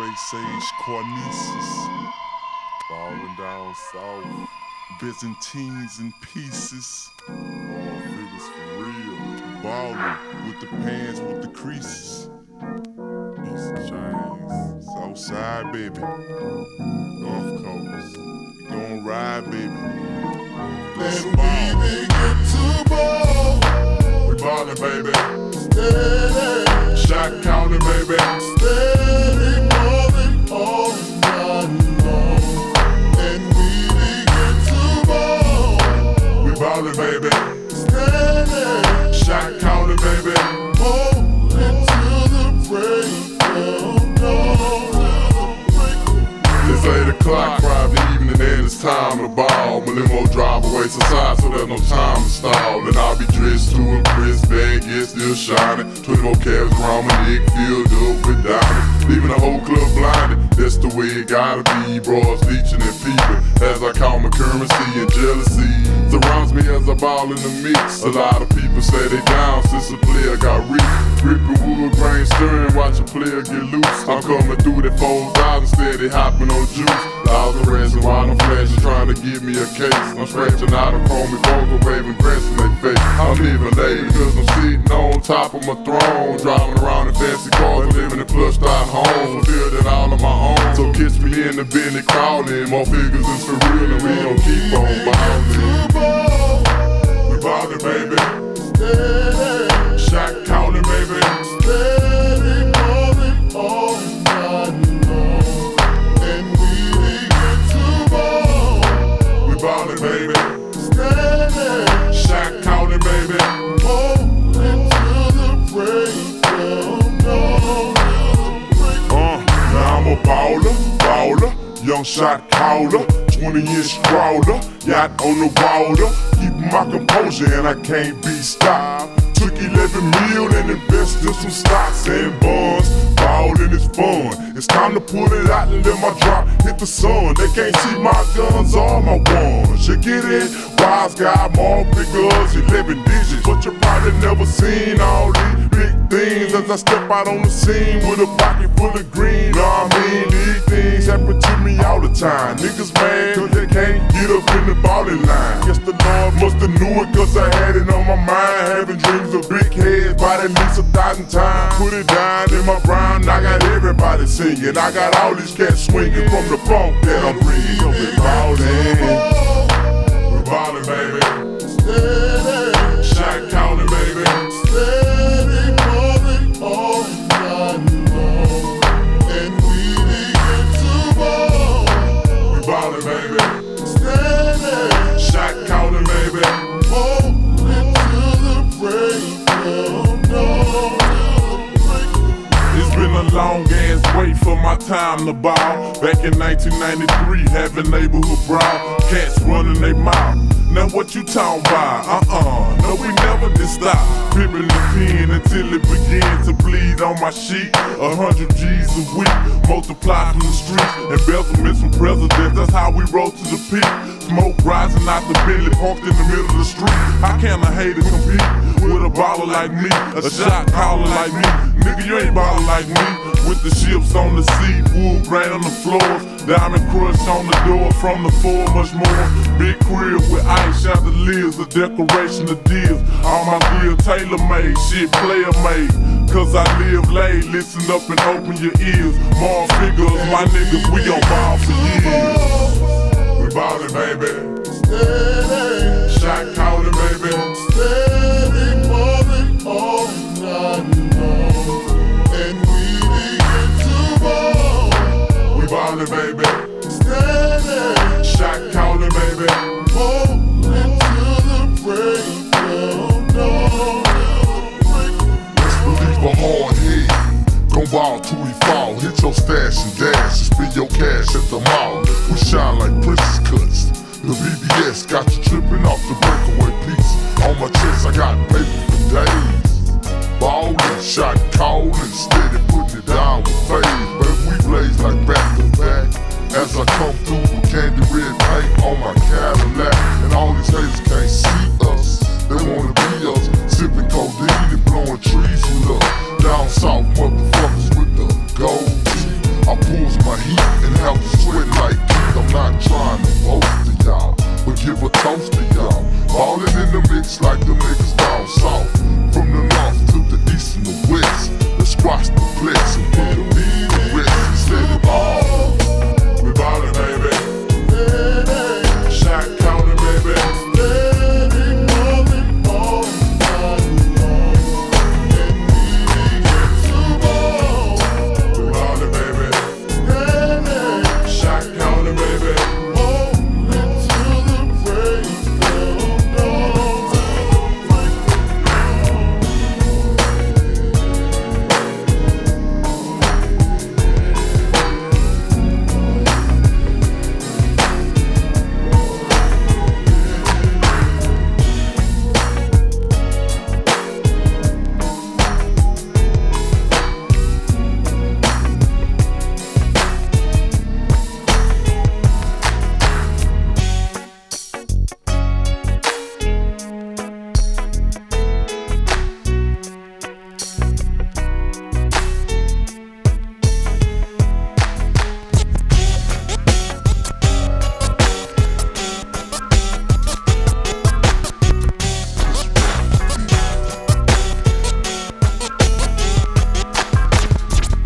Space Age Cornices. Falling down south. Byzantines in pieces. All figures for real. Ballin' with the pants with the creases. Of chains. Southside, baby. North Coast. We gon' ride, baby. Let's ball. we begin to ball. We ballin', baby. We baby. Steady, Shot counting, baby. It's 8 o'clock Friday evening and it's time to ball. My limo drive away to side so there's no time to stall. And I'll be dressed to impress, bag is still shining. 20 more cabs around my neck, filled up with diamonds. Leaving the whole club that's the way it gotta be. Bros leeching and peeping as I count my currency and jealousy. Surrounds me as I ball in the mix. A lot of people say they down since a player got rich. Gripping wood, stirring, watch a player get loose. I'm coming through the that 4,000, steady hopping on juice. Thousand racing while I'm flashing, trying to give me a case. I'm scratching out a chrome and waving grass in their face. I'm living late because I'm sitting on top of my throne. Driving around in fancy cars, living in plushed out homes. It all on my own. So kiss me in the Bentley crawling. More figures is for real, and we gon' keep on ballin'. Young shot caller, 20 inch crawler, yacht on the water, Keep my composure and I can't be stopped. Took 11 mil and invested some stocks and bonds. Ballin' is fun. It's time to pull it out and let my drop hit the sun. They can't see my guns or my ones. You get it? Wise guy, more figures, 11 digits. But you probably never seen all these big things as I step out on the scene with a pocket full of green. Know what I mean? Happen to me all the time. Niggas mad cause they can't get up in the ballin' line. Guess the Lord musta knew it cause I had it on my mind. Having dreams of big heads by at least a thousand times. Put it down in my brown, I got everybody singing. I got all these cats swinging from the funk that I'm bringing. So we ballin', long ass wait for my time to ball. Back in 1993, having neighborhood brawl. Cats running they mouth. Now what you talking about? Uh-uh. No, we never did stop. Pippin' the pen until it began to bleed on my sheet. A hundred G's a week, multiplied from the streets. Embezzlements from presidents, that's how we rose to the peak. Smoke rising out the Bentley parked in the middle of the street. How can a hater compete with a baller like me? A shot caller like me? Nigga, you ain't baller like me. With the ships on the sea, wood grain on the floors, diamond crush on the door from the floor, much more. Big crib with ice chandeliers, a decoration of deals. All my gear tailor made, shit player made. Cause I live late, listen up and open your ears. More figures, my niggas, we gon' ball for years. Ball. Baby. Steady, Shot counting, baby. till the break of dawn. Best believe a hard head. Gon' ball till we fall. Hit your stash and dash spend your cash at the mall. We shine like princess cuts. The VVS got you tripping off the breakaway piece. On my chest, I got paper hits like the mix.